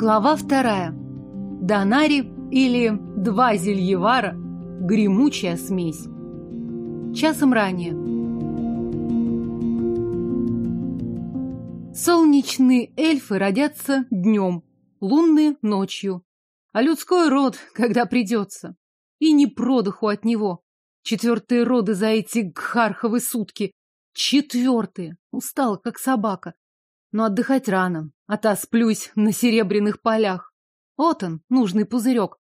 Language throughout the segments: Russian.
Глава вторая. Донари или два зельевара. Гремучая смесь. Часом ранее. Солнечные эльфы родятся днем, лунные – ночью. А людской род, когда придется. И не продыху от него. Четвертые роды за эти гхарховы сутки. Четвертые. Устал, как собака. Но отдыхать рано, а та сплюсь на серебряных полях. Вот он, нужный пузырек.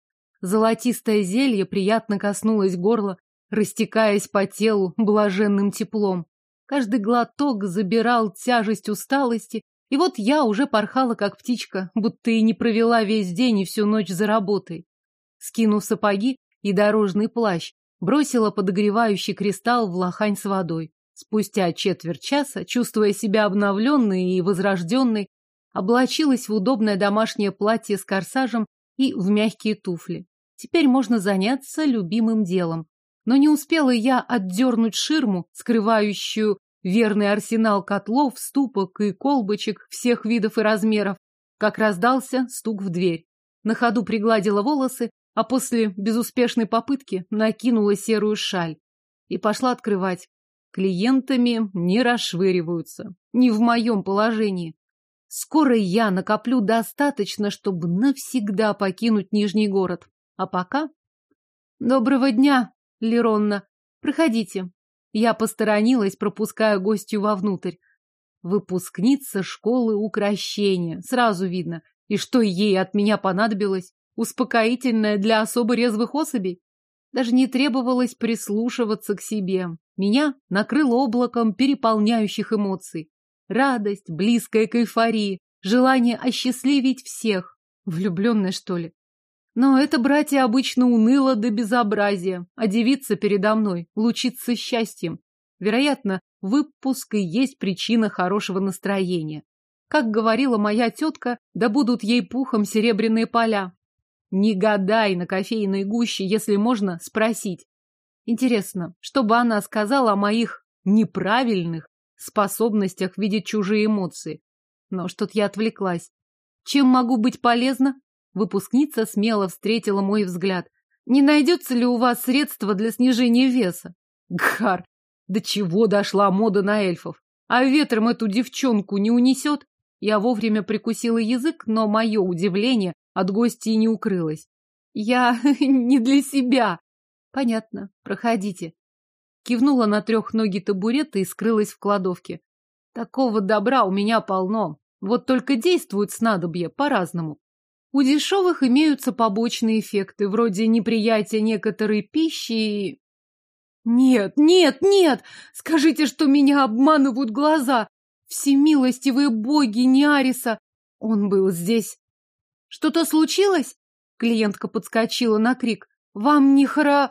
Золотистое зелье приятно коснулось горла, растекаясь по телу блаженным теплом. Каждый глоток забирал тяжесть усталости, и вот я уже порхала, как птичка, будто и не провела весь день и всю ночь за работой. Скинув сапоги и дорожный плащ, бросила подогревающий кристалл в лохань с водой. Спустя четверть часа, чувствуя себя обновленной и возрожденной, облачилась в удобное домашнее платье с корсажем и в мягкие туфли. Теперь можно заняться любимым делом. Но не успела я отдернуть ширму, скрывающую верный арсенал котлов, ступок и колбочек всех видов и размеров, как раздался стук в дверь. На ходу пригладила волосы, а после безуспешной попытки накинула серую шаль и пошла открывать. Клиентами не расшвыриваются. Не в моем положении. Скоро я накоплю достаточно, чтобы навсегда покинуть Нижний город. А пока... Доброго дня, Леронна. Проходите. Я посторонилась, пропуская гостью вовнутрь. Выпускница школы укращения. Сразу видно. И что ей от меня понадобилось? Успокоительное для особо резвых особей? Даже не требовалось прислушиваться к себе. Меня накрыло облаком переполняющих эмоций. Радость, близкая к эйфории, желание осчастливить всех. Влюбленная, что ли? Но это братья обычно уныло до безобразия, а девица передо мной лучится счастьем. Вероятно, выпуск и есть причина хорошего настроения. Как говорила моя тетка, да будут ей пухом серебряные поля. Не гадай на кофейной гуще, если можно спросить. Интересно, что бы она сказала о моих неправильных способностях видеть чужие эмоции. Но что-то я отвлеклась. Чем могу быть полезна? Выпускница смело встретила мой взгляд. Не найдется ли у вас средства для снижения веса? Гхар, до чего дошла мода на эльфов? А ветром эту девчонку не унесет? Я вовремя прикусила язык, но мое удивление от гостей не укрылось. Я не для себя. Понятно, проходите. Кивнула на трехногий табурет и скрылась в кладовке. Такого добра у меня полно. Вот только действуют снадобья по-разному. У дешевых имеются побочные эффекты, вроде неприятия некоторой пищи и... Нет, нет, нет! Скажите, что меня обманывают глаза! Всемилостивые боги Ниариса! Он был здесь. Что-то случилось? Клиентка подскочила на крик. Вам не хоро...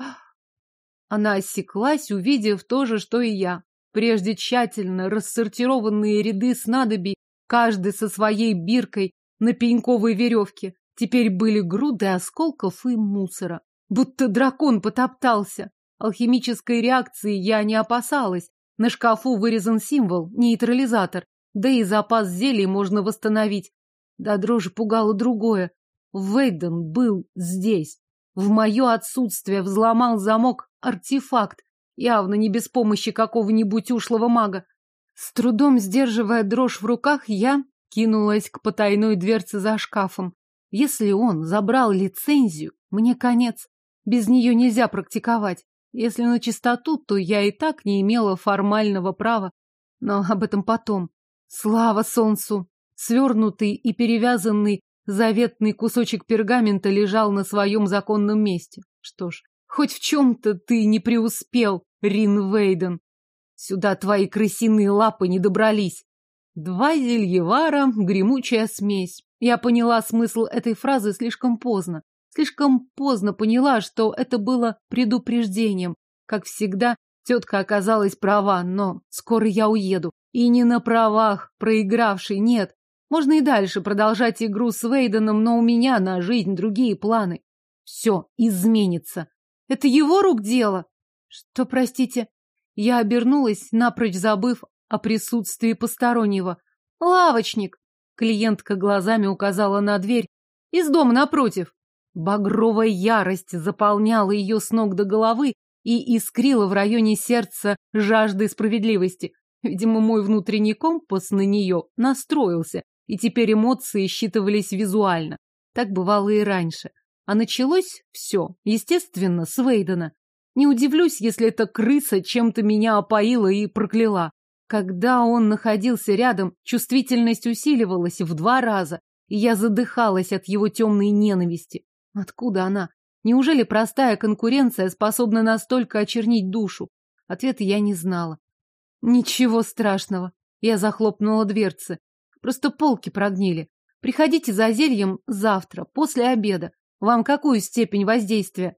Она осеклась, увидев то же, что и я. Прежде тщательно рассортированные ряды снадобий, каждый со своей биркой на пеньковой веревке, теперь были груды осколков и мусора. Будто дракон потоптался. Алхимической реакции я не опасалась. На шкафу вырезан символ, нейтрализатор. Да и запас зелий можно восстановить. Да дрожи пугало другое. Вейден был здесь. В мое отсутствие взломал замок артефакт, явно не без помощи какого-нибудь ушлого мага. С трудом сдерживая дрожь в руках, я кинулась к потайной дверце за шкафом. Если он забрал лицензию, мне конец. Без нее нельзя практиковать. Если на чистоту, то я и так не имела формального права. Но об этом потом. Слава солнцу! Свернутый и перевязанный заветный кусочек пергамента лежал на своем законном месте. Что ж, хоть в чем-то ты не преуспел, Рин Вейден. Сюда твои крысиные лапы не добрались. Два зельевара, гремучая смесь. Я поняла смысл этой фразы слишком поздно. Слишком поздно поняла, что это было предупреждением. Как всегда, тетка оказалась права, но скоро я уеду. И не на правах, проигравший, нет. Можно и дальше продолжать игру с Вейденом, но у меня на жизнь другие планы. Все изменится. Это его рук дело? Что, простите? Я обернулась, напрочь забыв о присутствии постороннего. Лавочник! Клиентка глазами указала на дверь. Из дома напротив. Багровая ярость заполняла ее с ног до головы и искрила в районе сердца жаждой справедливости. Видимо, мой внутренний компас на нее настроился, и теперь эмоции считывались визуально. Так бывало и раньше. А началось все, естественно, с Вейдена. Не удивлюсь, если эта крыса чем-то меня опоила и прокляла. Когда он находился рядом, чувствительность усиливалась в два раза, и я задыхалась от его темной ненависти. Откуда она? Неужели простая конкуренция способна настолько очернить душу? Ответа я не знала. Ничего страшного. Я захлопнула дверцы. Просто полки прогнили. Приходите за зельем завтра, после обеда. Вам какую степень воздействия?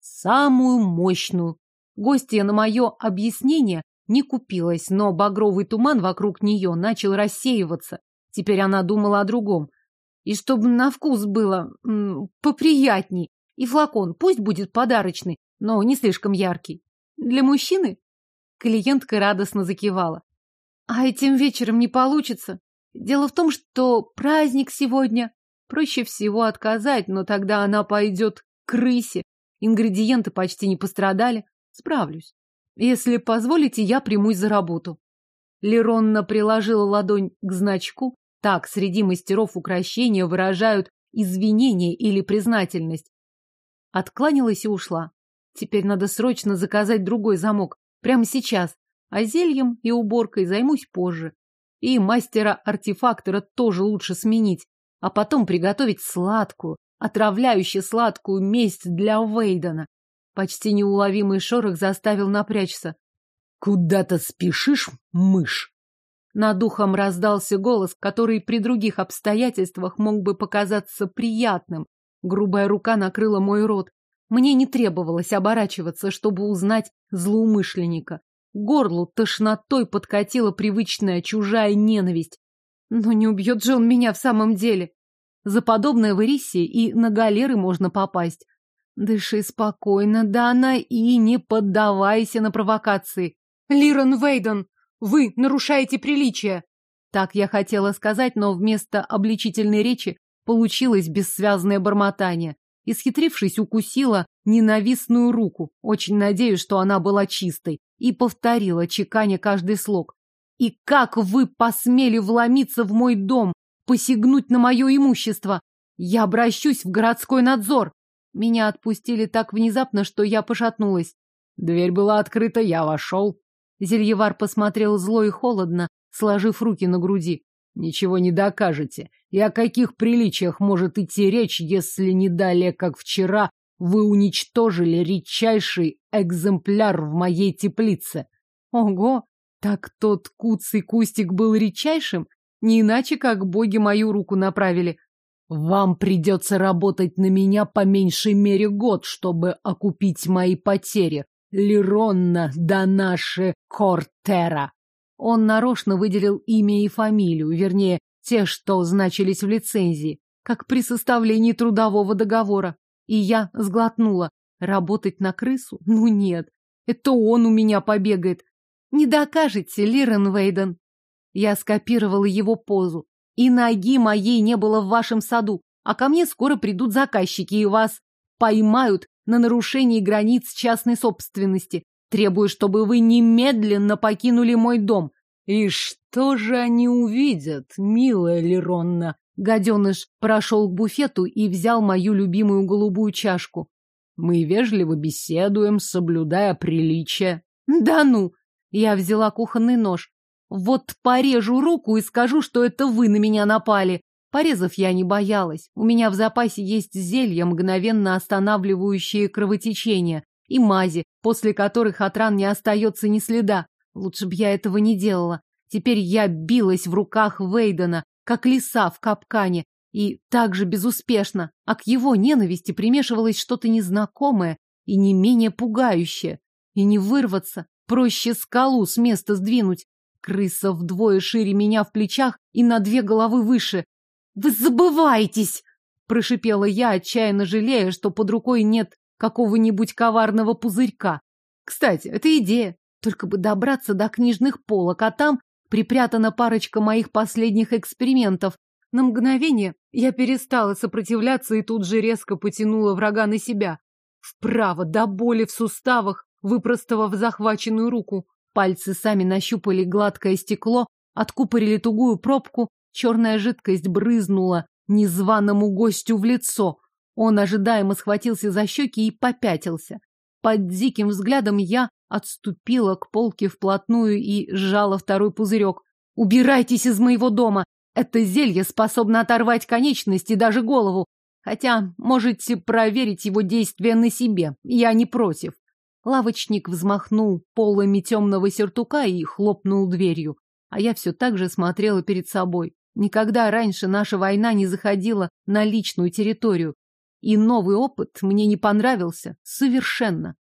Самую мощную. Гостья на мое объяснение не купилась, но багровый туман вокруг нее начал рассеиваться. Теперь она думала о другом. И чтобы на вкус было поприятней. И флакон пусть будет подарочный, но не слишком яркий. Для мужчины? Клиентка радостно закивала. А этим вечером не получится. Дело в том, что праздник сегодня. Проще всего отказать, но тогда она пойдет к крысе. Ингредиенты почти не пострадали. Справлюсь. Если позволите, я примусь за работу. Леронна приложила ладонь к значку. Так среди мастеров украшения выражают извинение или признательность. Откланялась и ушла. Теперь надо срочно заказать другой замок. Прямо сейчас. А зельем и уборкой займусь позже. И мастера-артефактора тоже лучше сменить, а потом приготовить сладкую, отравляющую сладкую месть для Вейдена. Почти неуловимый шорох заставил напрячься. «Куда-то спешишь, мышь?» Над ухом раздался голос, который при других обстоятельствах мог бы показаться приятным. Грубая рука накрыла мой рот. Мне не требовалось оборачиваться, чтобы узнать злоумышленника горлу тошнотой подкатила привычная чужая ненависть. Но не убьет же он меня в самом деле. За подобное в Ирисе и на галеры можно попасть. Дыши спокойно, Дана, и не поддавайся на провокации. Лирон Вейден, вы нарушаете приличие. Так я хотела сказать, но вместо обличительной речи получилось бессвязное бормотание. Исхитрившись, укусила ненавистную руку. Очень надеюсь, что она была чистой и повторила, чеканя каждый слог. «И как вы посмели вломиться в мой дом, посягнуть на мое имущество? Я обращусь в городской надзор!» Меня отпустили так внезапно, что я пошатнулась. Дверь была открыта, я вошел. Зельевар посмотрел зло и холодно, сложив руки на груди. Ничего не докажете. И о каких приличиях может идти речь, если не далее, как вчера, вы уничтожили редчайший экземпляр в моей теплице. Ого, так тот куцый кустик был редчайшим? Не иначе, как боги мою руку направили. Вам придется работать на меня по меньшей мере год, чтобы окупить мои потери. Леронна да наши Кортера. Он нарочно выделил имя и фамилию, вернее, те, что значились в лицензии, как при составлении трудового договора. И я сглотнула. Работать на крысу? Ну нет. Это он у меня побегает. Не докажете, Лирен Вейден. Я скопировала его позу. И ноги моей не было в вашем саду, а ко мне скоро придут заказчики и вас поймают на нарушении границ частной собственности. Требую, чтобы вы немедленно покинули мой дом. И что же они увидят, милая Леронна? Гаденыш прошел к буфету и взял мою любимую голубую чашку. Мы вежливо беседуем, соблюдая приличие. Да ну! Я взяла кухонный нож. Вот порежу руку и скажу, что это вы на меня напали. Порезов я не боялась. У меня в запасе есть зелья, мгновенно останавливающие кровотечение, и мази, после которых от ран не остается ни следа. Лучше б я этого не делала. Теперь я билась в руках Вейдена, как лиса в капкане, и так же безуспешно, а к его ненависти примешивалось что-то незнакомое и не менее пугающее. И не вырваться, проще скалу с места сдвинуть. Крыса вдвое шире меня в плечах и на две головы выше. «Вы забываетесь!» – прошипела я, отчаянно жалея, что под рукой нет какого-нибудь коварного пузырька. Кстати, это идея. Только бы добраться до книжных полок, а там припрятана парочка моих последних экспериментов. На мгновение я перестала сопротивляться и тут же резко потянула врага на себя. Вправо, до боли в суставах, выпростовав захваченную руку. Пальцы сами нащупали гладкое стекло, откупорили тугую пробку, черная жидкость брызнула незваному гостю в лицо. Он ожидаемо схватился за щеки и попятился. Под диким взглядом я отступила к полке вплотную и сжала второй пузырек. «Убирайтесь из моего дома! Это зелье способно оторвать конечность и даже голову. Хотя можете проверить его действие на себе. Я не против. Лавочник взмахнул полами темного сертука и хлопнул дверью. А я все так же смотрела перед собой. Никогда раньше наша война не заходила на личную территорию. И новый опыт мне не понравился совершенно.